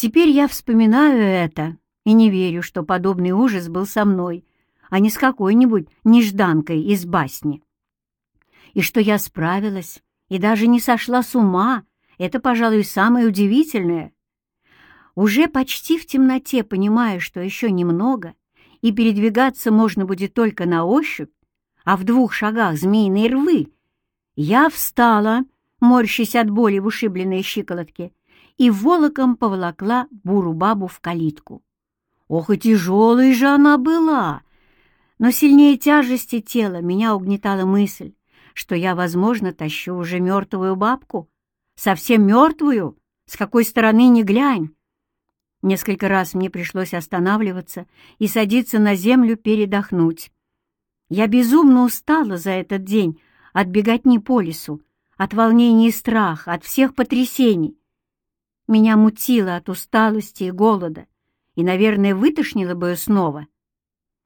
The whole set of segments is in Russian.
Теперь я вспоминаю это и не верю, что подобный ужас был со мной, а не с какой-нибудь нежданкой из басни. И что я справилась и даже не сошла с ума, это, пожалуй, самое удивительное. Уже почти в темноте, понимая, что еще немного, и передвигаться можно будет только на ощупь, а в двух шагах змеиные рвы, я встала, морщась от боли в ушибленной щиколотке, и волоком поволокла буру-бабу в калитку. Ох, и тяжелой же она была! Но сильнее тяжести тела меня угнетала мысль, что я, возможно, тащу уже мертвую бабку, совсем мертвую, с какой стороны ни глянь. Несколько раз мне пришлось останавливаться и садиться на землю передохнуть. Я безумно устала за этот день от беготни по лесу, от волнений и страха, от всех потрясений. Меня мутило от усталости и голода, и, наверное, вытошнило бы снова,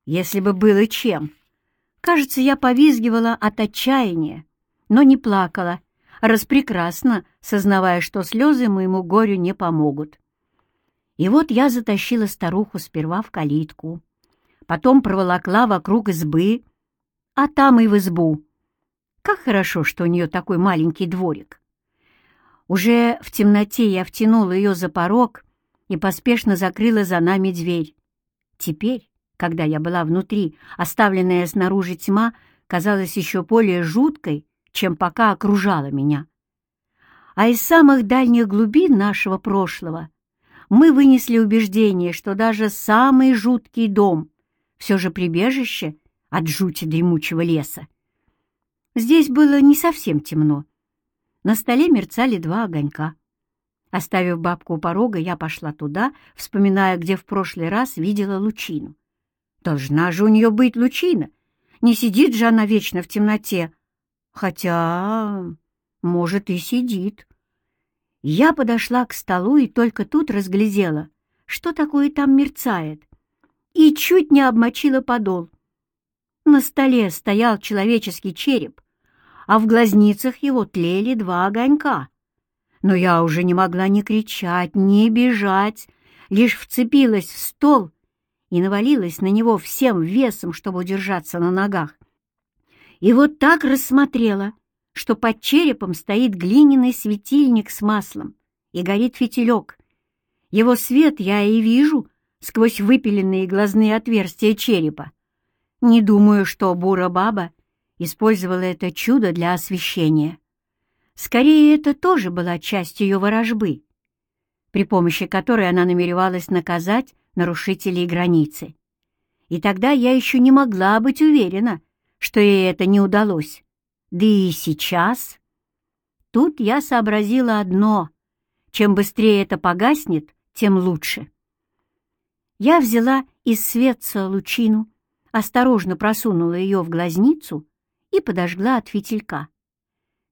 если бы было чем. Кажется, я повизгивала от отчаяния, но не плакала, распрекрасно сознавая, что слезы моему горю не помогут. И вот я затащила старуху сперва в калитку, потом проволокла вокруг избы, а там и в избу. Как хорошо, что у нее такой маленький дворик. Уже в темноте я втянула ее за порог и поспешно закрыла за нами дверь. Теперь, когда я была внутри, оставленная снаружи тьма казалась еще более жуткой, чем пока окружала меня. А из самых дальних глубин нашего прошлого мы вынесли убеждение, что даже самый жуткий дом все же прибежище от жути дремучего леса. Здесь было не совсем темно. На столе мерцали два огонька. Оставив бабку у порога, я пошла туда, вспоминая, где в прошлый раз видела лучину. Должна же у нее быть лучина. Не сидит же она вечно в темноте. Хотя, может, и сидит. Я подошла к столу и только тут разглядела, что такое там мерцает, и чуть не обмочила подол. На столе стоял человеческий череп, а в глазницах его тлели два огонька. Но я уже не могла ни кричать, ни бежать, лишь вцепилась в стол и навалилась на него всем весом, чтобы удержаться на ногах. И вот так рассмотрела, что под черепом стоит глиняный светильник с маслом и горит фитилек. Его свет я и вижу сквозь выпиленные глазные отверстия черепа. Не думаю, что бура-баба использовала это чудо для освещения. Скорее, это тоже была часть ее ворожбы, при помощи которой она намеревалась наказать нарушителей границы. И тогда я еще не могла быть уверена, что ей это не удалось. Да и сейчас... Тут я сообразила одно. Чем быстрее это погаснет, тем лучше. Я взяла из светца лучину, осторожно просунула ее в глазницу и подожгла от фитилька.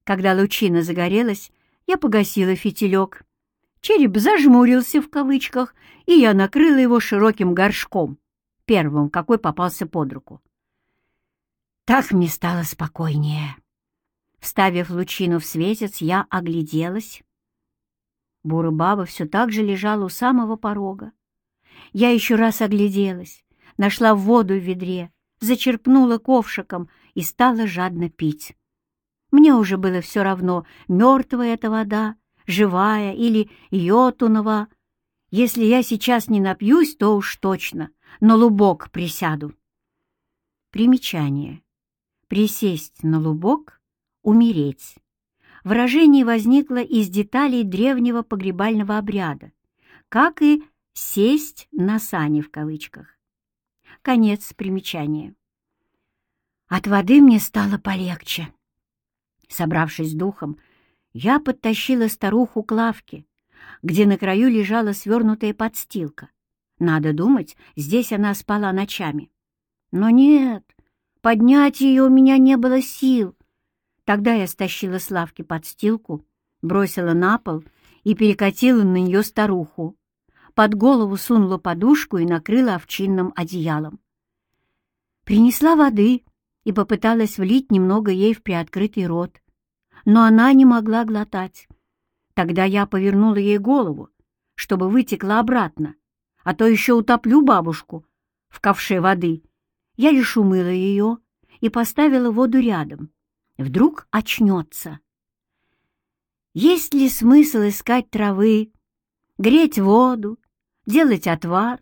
Когда лучина загорелась, я погасила фитилек. Череп зажмурился в кавычках, и я накрыла его широким горшком, первым, какой попался под руку. Так мне стало спокойнее. Вставив лучину в светец, я огляделась. Бура-баба все так же лежала у самого порога. Я еще раз огляделась, нашла воду в ведре, зачерпнула ковшиком и стала жадно пить. Мне уже было все равно, мертвая эта вода, живая или йотунова. Если я сейчас не напьюсь, то уж точно, на лубок присяду. Примечание. Присесть на лубок — умереть. Выражение возникло из деталей древнего погребального обряда, как и «сесть на сани» в кавычках. Конец примечания. От воды мне стало полегче. Собравшись духом, я подтащила старуху к лавке, где на краю лежала свернутая подстилка. Надо думать, здесь она спала ночами. Но нет, поднять ее у меня не было сил. Тогда я стащила с лавки подстилку, бросила на пол и перекатила на нее старуху. Под голову сунула подушку и накрыла овчинным одеялом. Принесла воды и попыталась влить немного ей в приоткрытый рот, но она не могла глотать. Тогда я повернула ей голову, чтобы вытекла обратно, а то еще утоплю бабушку в ковше воды. Я лишь умыла ее и поставила воду рядом. Вдруг очнется. Есть ли смысл искать травы, греть воду, делать отвар,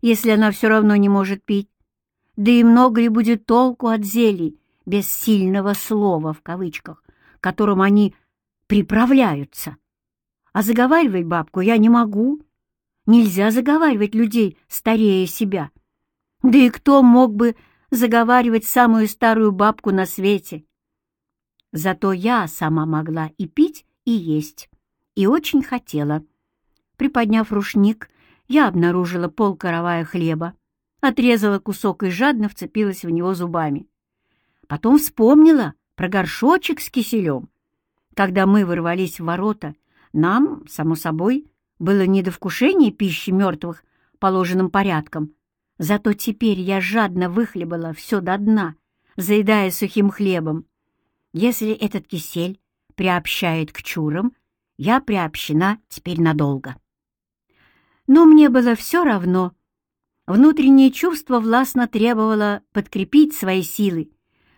если она все равно не может пить? Да и много ли будет толку от зелий без сильного слова в кавычках, которым они приправляются? А заговаривать бабку я не могу. Нельзя заговаривать людей старее себя. Да и кто мог бы заговаривать самую старую бабку на свете? Зато я сама могла и пить, и есть, и очень хотела. Приподняв рушник, я обнаружила полкоровая хлеба, отрезала кусок и жадно вцепилась в него зубами. Потом вспомнила про горшочек с киселем. Когда мы ворвались в ворота, нам, само собой, было не до вкушения пищи мертвых положенным порядком. Зато теперь я жадно выхлебала все до дна, заедая сухим хлебом. Если этот кисель приобщает к чурам, я приобщена теперь надолго. Но мне было все равно, Внутреннее чувство властно требовало подкрепить свои силы,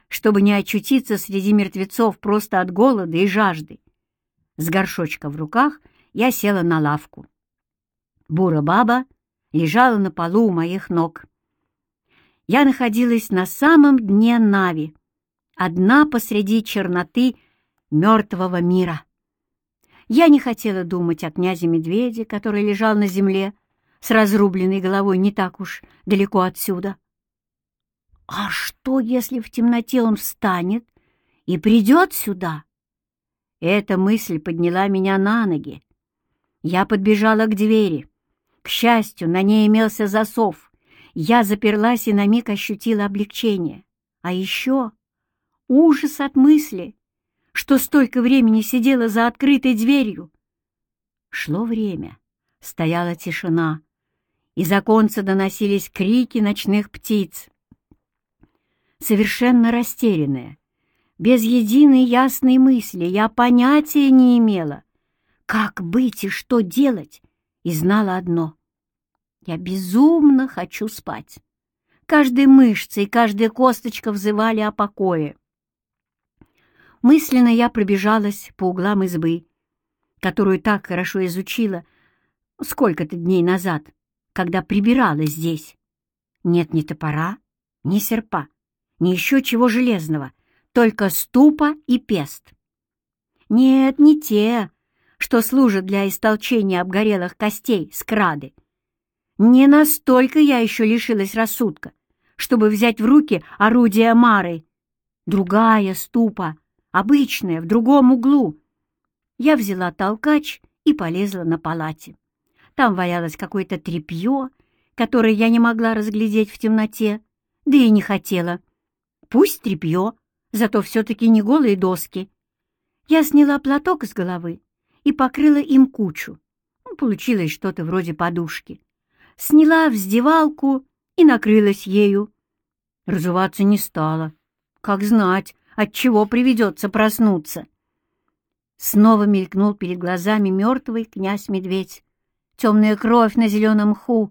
чтобы не очутиться среди мертвецов просто от голода и жажды. С горшочка в руках я села на лавку. Бура-баба лежала на полу у моих ног. Я находилась на самом дне Нави, одна посреди черноты мертвого мира. Я не хотела думать о князе-медведе, который лежал на земле, с разрубленной головой не так уж далеко отсюда. А что, если в темноте он встанет и придет сюда? Эта мысль подняла меня на ноги. Я подбежала к двери. К счастью, на ней имелся засов. Я заперлась и на миг ощутила облегчение. А еще ужас от мысли, что столько времени сидела за открытой дверью. Шло время, стояла тишина, из оконца доносились крики ночных птиц. Совершенно растерянная, без единой ясной мысли, я понятия не имела, как быть и что делать, и знала одно — я безумно хочу спать. Каждая мышца и каждая косточка взывали о покое. Мысленно я пробежалась по углам избы, которую так хорошо изучила сколько-то дней назад — когда прибирала здесь. Нет ни топора, ни серпа, ни еще чего железного, только ступа и пест. Нет, не те, что служат для истолчения обгорелых костей скрады. Не настолько я еще лишилась рассудка, чтобы взять в руки орудие Мары. Другая ступа, обычная, в другом углу. Я взяла толкач и полезла на палате. Там валялось какое-то тряпье, которое я не могла разглядеть в темноте, да и не хотела. Пусть тряпье, зато все-таки не голые доски. Я сняла платок с головы и покрыла им кучу. Ну, получилось что-то вроде подушки. Сняла вздевалку и накрылась ею. Разуваться не стала. Как знать, от чего приведется проснуться. Снова мелькнул перед глазами мертвый князь-медведь темная кровь на зеленом мху.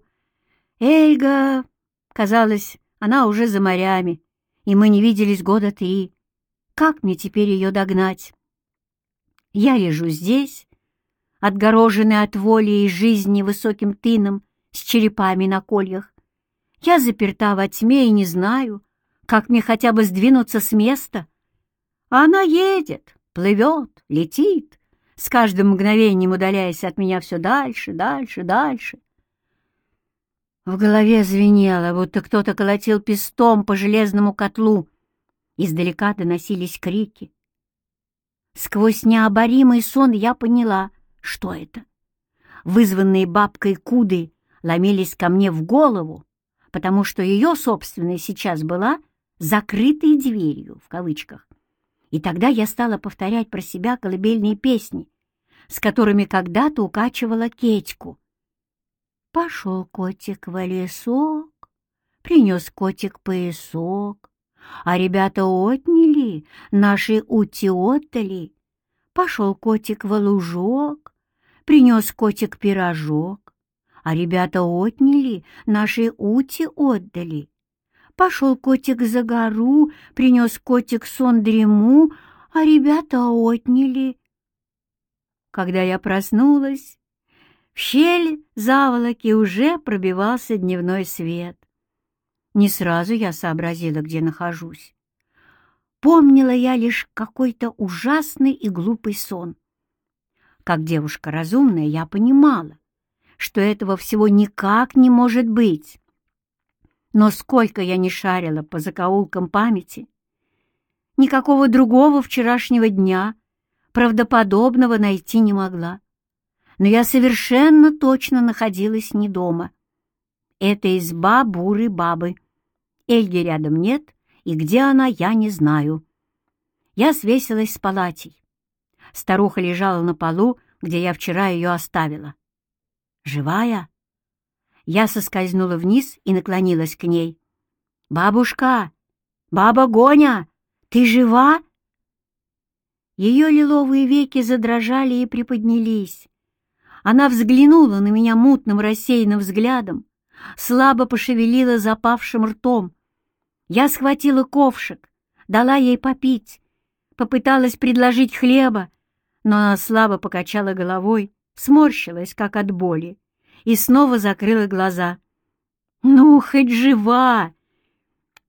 Эльга, казалось, она уже за морями, и мы не виделись года три. Как мне теперь ее догнать? Я лежу здесь, отгороженный от воли и жизни высоким тыном с черепами на кольях. Я заперта во тьме и не знаю, как мне хотя бы сдвинуться с места. А она едет, плывет, летит, с каждым мгновением удаляясь от меня все дальше, дальше, дальше. В голове звенело, будто кто-то колотил пестом по железному котлу. Издалека доносились крики. Сквозь необоримый сон я поняла, что это. Вызванные бабкой куды ломились ко мне в голову, потому что ее собственная сейчас была «закрытой дверью» в кавычках. И тогда я стала повторять про себя колыбельные песни, с которыми когда-то укачивала Кетьку. Пошел котик в лесок, принес котик поясок, а ребята отняли, наши ути отдали. Пошел котик в лужок, принес котик пирожок, а ребята отняли, наши ути отдали. Пошел котик за гору, принес котик сон дрему, а ребята отняли. Когда я проснулась, в щель заволоки уже пробивался дневной свет. Не сразу я сообразила, где нахожусь. Помнила я лишь какой-то ужасный и глупый сон. Как девушка разумная, я понимала, что этого всего никак не может быть. Но сколько я не шарила по закоулкам памяти, никакого другого вчерашнего дня правдоподобного найти не могла. Но я совершенно точно находилась не дома. Это изба буры бабы. Эльги рядом нет, и где она, я не знаю. Я свесилась с палатей. Старуха лежала на полу, где я вчера ее оставила. «Живая?» Я соскользнула вниз и наклонилась к ней. «Бабушка! Баба Гоня! Ты жива?» Ее лиловые веки задрожали и приподнялись. Она взглянула на меня мутным рассеянным взглядом, слабо пошевелила запавшим ртом. Я схватила ковшик, дала ей попить, попыталась предложить хлеба, но она слабо покачала головой, сморщилась, как от боли, и снова закрыла глаза. «Ну, хоть жива!»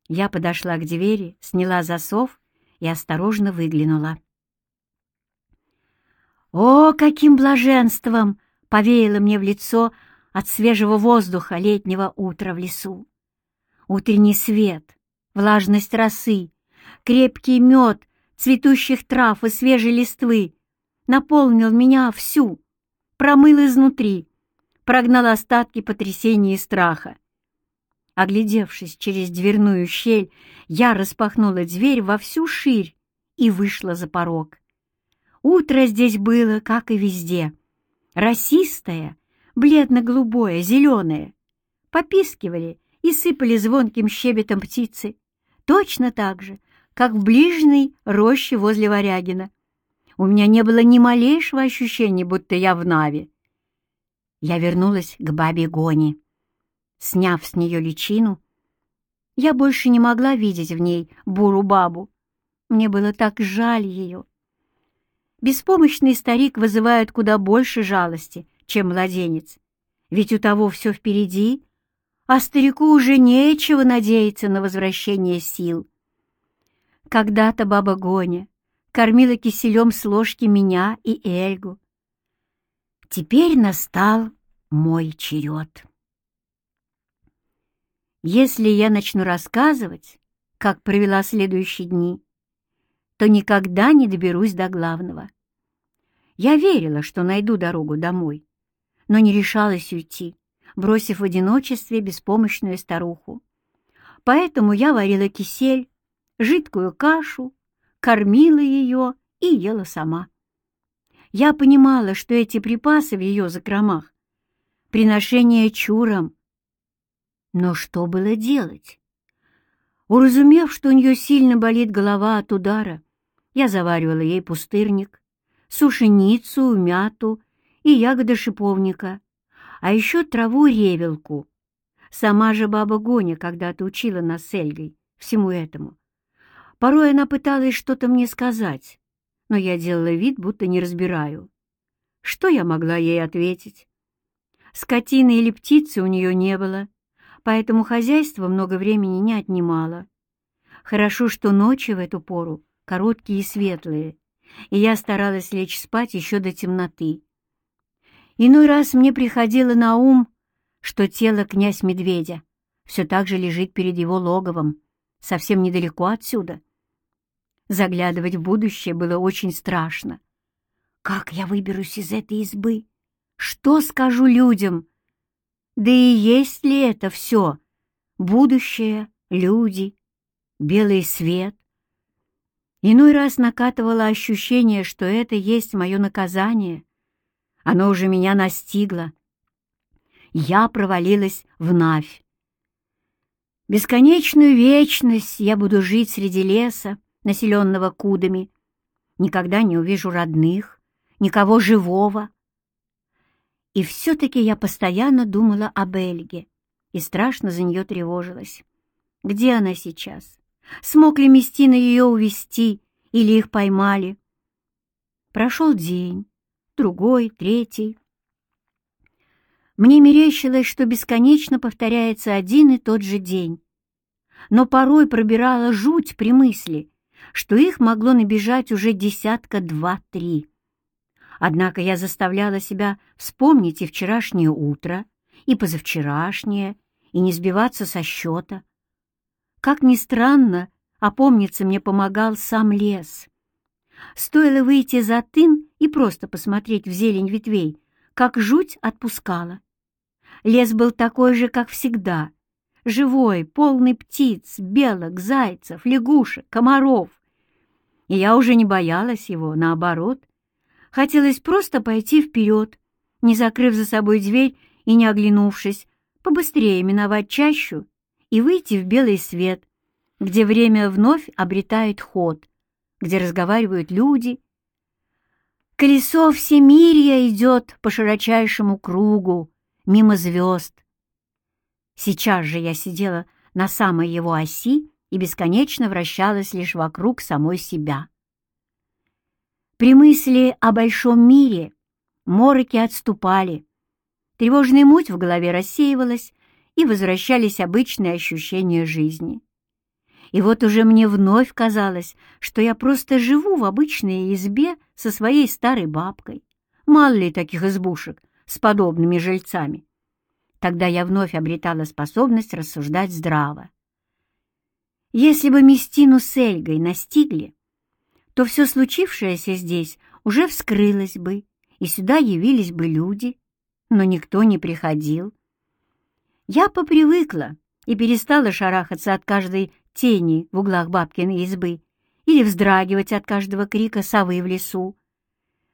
Я подошла к двери, сняла засов и осторожно выглянула. О, каким блаженством повеяло мне в лицо от свежего воздуха летнего утра в лесу! Утренний свет, влажность росы, крепкий мед цветущих трав и свежей листвы наполнил меня всю, промыл изнутри, прогнал остатки потрясения и страха. Оглядевшись через дверную щель, я распахнула дверь во всю ширь и вышла за порог. Утро здесь было, как и везде, расистое, бледно-голубое, зеленое. Попискивали и сыпали звонким щебетом птицы, точно так же, как в ближней роще возле Варягина. У меня не было ни малейшего ощущения, будто я в Наве. Я вернулась к бабе Гони. Сняв с нее личину, я больше не могла видеть в ней буру-бабу. Мне было так жаль ее. Беспомощный старик вызывает куда больше жалости, чем младенец, ведь у того все впереди, а старику уже нечего надеяться на возвращение сил. Когда-то баба Гоня кормила киселем с ложки меня и Эльгу. Теперь настал мой черед. Если я начну рассказывать, как провела следующие дни, то никогда не доберусь до главного. Я верила, что найду дорогу домой, но не решалась уйти, бросив в одиночестве беспомощную старуху. Поэтому я варила кисель, жидкую кашу, кормила ее и ела сама. Я понимала, что эти припасы в ее закромах — приношение чурам. Но что было делать? Уразумев, что у нее сильно болит голова от удара, я заваривала ей пустырник, сушеницу, мяту и ягоды шиповника, а еще траву-ревелку. Сама же баба Гоня когда-то учила нас с Эльгой всему этому. Порой она пыталась что-то мне сказать, но я делала вид, будто не разбираю. Что я могла ей ответить? Скотины или птицы у нее не было, поэтому хозяйство много времени не отнимало. Хорошо, что ночи в эту пору короткие и светлые, и я старалась лечь спать еще до темноты. Иной раз мне приходило на ум, что тело князь Медведя все так же лежит перед его логовом, совсем недалеко отсюда. Заглядывать в будущее было очень страшно. Как я выберусь из этой избы? Что скажу людям? Да и есть ли это все? Будущее, люди, белый свет? Иной раз накатывало ощущение, что это есть мое наказание. Оно уже меня настигло. Я провалилась в Навь. Бесконечную вечность я буду жить среди леса, населенного кудами. Никогда не увижу родных, никого живого. И все-таки я постоянно думала об Эльге и страшно за нее тревожилась. Где она сейчас? Смог ли Местина ее увести или их поймали? Прошел день, другой, третий. Мне мерещилось, что бесконечно повторяется один и тот же день. Но порой пробирала жуть при мысли, что их могло набежать уже десятка два-три. Однако я заставляла себя вспомнить и вчерашнее утро, и позавчерашнее, и не сбиваться со счета. Как ни странно, опомниться мне помогал сам лес. Стоило выйти за тын и просто посмотреть в зелень ветвей, как жуть отпускала. Лес был такой же, как всегда, живой, полный птиц, белок, зайцев, лягушек, комаров. И я уже не боялась его, наоборот. Хотелось просто пойти вперед, не закрыв за собой дверь и не оглянувшись, побыстрее миновать чащу и выйти в белый свет, где время вновь обретает ход, где разговаривают люди. Колесо всемирия идет по широчайшему кругу, мимо звезд. Сейчас же я сидела на самой его оси и бесконечно вращалась лишь вокруг самой себя. При мысли о большом мире мороки отступали, тревожная муть в голове рассеивалась, и возвращались обычные ощущения жизни. И вот уже мне вновь казалось, что я просто живу в обычной избе со своей старой бабкой. Мало ли таких избушек с подобными жильцами. Тогда я вновь обретала способность рассуждать здраво. Если бы Местину с Эльгой настигли, то все случившееся здесь уже вскрылось бы, и сюда явились бы люди, но никто не приходил. Я попривыкла и перестала шарахаться от каждой тени в углах бабкиной избы или вздрагивать от каждого крика совы в лесу.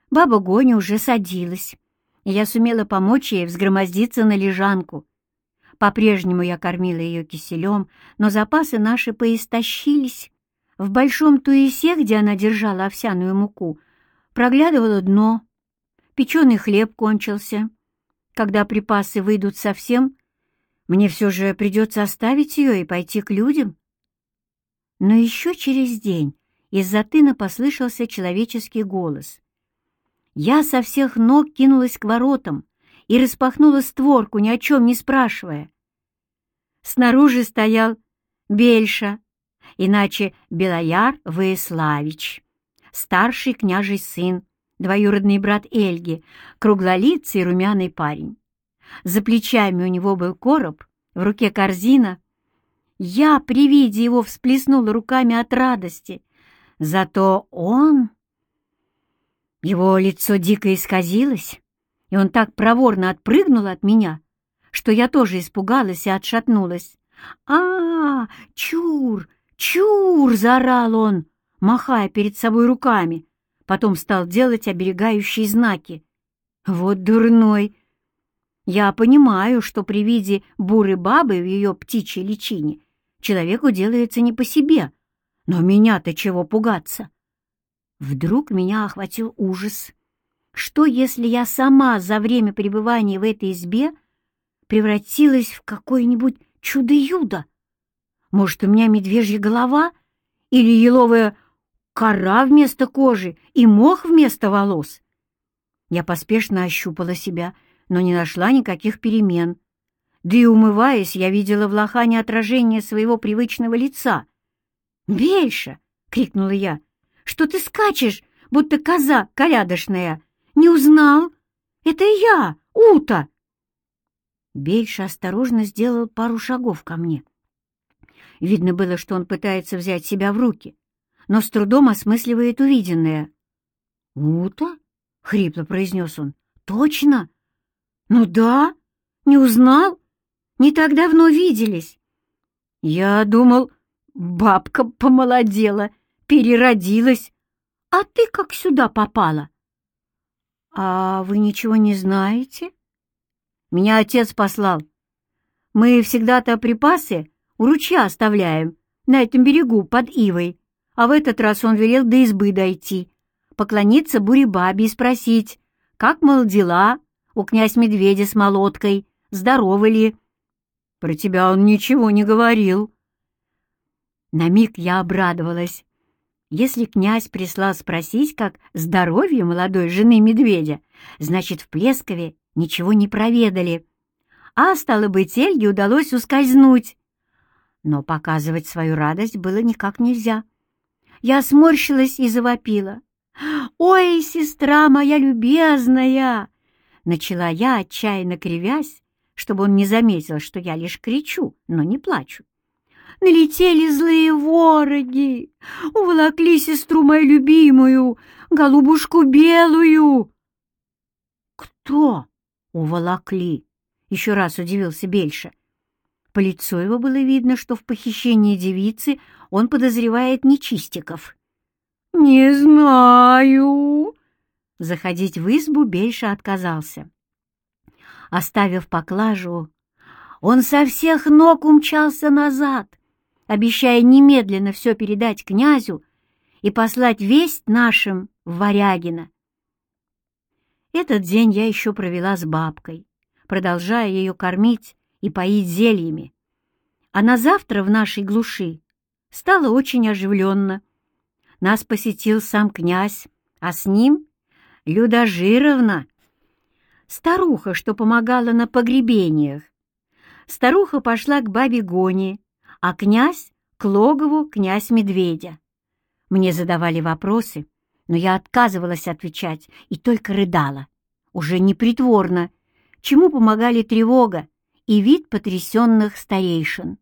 Баба Гоня уже садилась, и я сумела помочь ей взгромоздиться на лежанку. По-прежнему я кормила ее киселем, но запасы наши поистощились. В большом туесе, где она держала овсяную муку, проглядывало дно. Печеный хлеб кончился. Когда припасы выйдут совсем, мне все же придется оставить ее и пойти к людям. Но еще через день из-за тына послышался человеческий голос. Я со всех ног кинулась к воротам и распахнула створку, ни о чем не спрашивая. Снаружи стоял Бельша, иначе Белояр Воиславич, старший княжий сын, двоюродный брат Эльги, круглолицый румяный парень. За плечами у него был короб, в руке корзина. Я при виде его всплеснула руками от радости. Зато он... Его лицо дико исказилось, и он так проворно отпрыгнул от меня, что я тоже испугалась и отшатнулась. а, -а, -а Чур! Чур!» — заорал он, махая перед собой руками. Потом стал делать оберегающие знаки. «Вот дурной!» Я понимаю, что при виде буры бабы в ее птичьей личине человеку делается не по себе, но меня-то чего пугаться? Вдруг меня охватил ужас. Что, если я сама за время пребывания в этой избе превратилась в какое-нибудь чудо-юдо? Может, у меня медвежья голова или еловая кора вместо кожи и мох вместо волос? Я поспешно ощупала себя — но не нашла никаких перемен. Да и умываясь, я видела в лохане отражение своего привычного лица. «Бельша!» — крикнула я. «Что ты скачешь, будто коза колядошная? Не узнал? Это я, Ута!» Бельша осторожно сделал пару шагов ко мне. Видно было, что он пытается взять себя в руки, но с трудом осмысливает увиденное. «Ута?» — хрипло произнес он. «Точно? «Ну да, не узнал? Не так давно виделись». «Я думал, бабка помолодела, переродилась. А ты как сюда попала?» «А вы ничего не знаете?» «Меня отец послал. Мы всегда-то припасы у ручья оставляем, на этом берегу, под Ивой, а в этот раз он велел до избы дойти, поклониться буребабе и спросить, как, мол, дела, у князь-медведя с молоткой? Здоровы ли?» «Про тебя он ничего не говорил». На миг я обрадовалась. Если князь прислал спросить, как здоровье молодой жены медведя, значит, в Плескове ничего не проведали. А, стало быть, Эльге удалось ускользнуть. Но показывать свою радость было никак нельзя. Я сморщилась и завопила. «Ой, сестра моя любезная!» Начала я, отчаянно кривясь, чтобы он не заметил, что я лишь кричу, но не плачу. Налетели злые вороги, уволокли сестру мою любимую, голубушку белую. Кто уволокли? Еще раз удивился Бельша. По лицу его было видно, что в похищении девицы он подозревает нечистиков. «Не знаю». Заходить в избу Бельша отказался. Оставив поклажу, он со всех ног умчался назад, обещая немедленно все передать князю и послать весть нашим в Варягино. Этот день я еще провела с бабкой, продолжая ее кормить и поить зельями. А на завтра в нашей глуши стало очень оживленно. Нас посетил сам князь, а с ним Люда Жировна, старуха, что помогала на погребениях. Старуха пошла к бабе Гоне, а князь — к логову князь Медведя. Мне задавали вопросы, но я отказывалась отвечать и только рыдала. Уже непритворно, чему помогали тревога и вид потрясенных старейшин.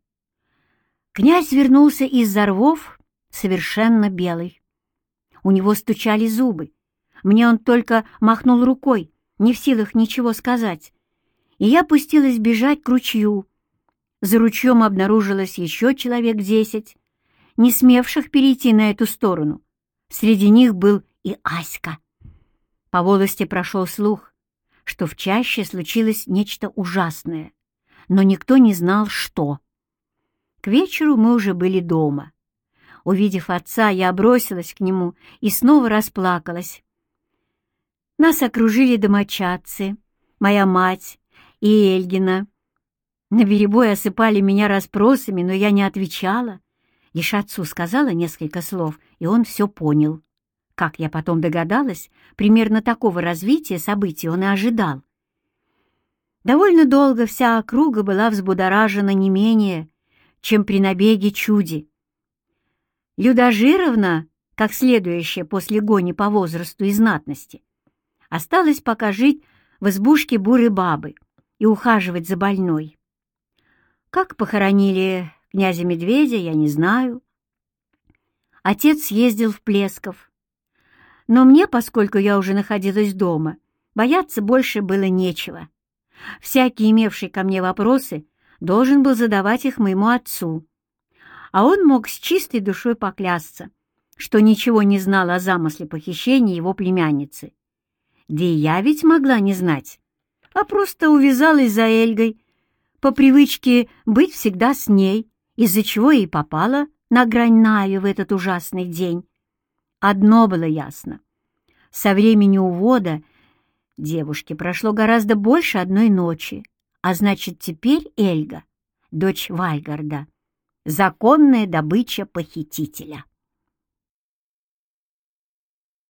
Князь вернулся из-за рвов совершенно белый. У него стучали зубы. Мне он только махнул рукой, не в силах ничего сказать. И я пустилась бежать к ручью, за ручьем обнаружилось еще человек десять, не смевших перейти на эту сторону. Среди них был и Аська. По волости прошел слух, что в чаще случилось нечто ужасное, но никто не знал, что. К вечеру мы уже были дома. Увидев отца, я бросилась к нему и снова расплакалась. Нас окружили домочадцы, моя мать и Эльгина, на берегу осыпали меня расспросами, но я не отвечала. Лишь отцу сказала несколько слов, и он все понял. Как я потом догадалась, примерно такого развития событий он и ожидал. Довольно долго вся округа была взбудоражена не менее, чем при набеге чуди. Люда Жировна, как следующая после гони по возрасту и знатности, осталась пока жить в избушке буры бабы и ухаживать за больной. Как похоронили князя Медведя, я не знаю. Отец съездил в Плесков. Но мне, поскольку я уже находилась дома, бояться больше было нечего. Всякий, имевший ко мне вопросы, должен был задавать их моему отцу. А он мог с чистой душой поклясться, что ничего не знал о замысле похищения его племянницы. Да и я ведь могла не знать, а просто увязалась за Эльгой, по привычке быть всегда с ней, из-за чего и попала на грань Нави в этот ужасный день. Одно было ясно. Со времени увода девушке прошло гораздо больше одной ночи, а значит, теперь Эльга, дочь Вальгарда, законная добыча похитителя.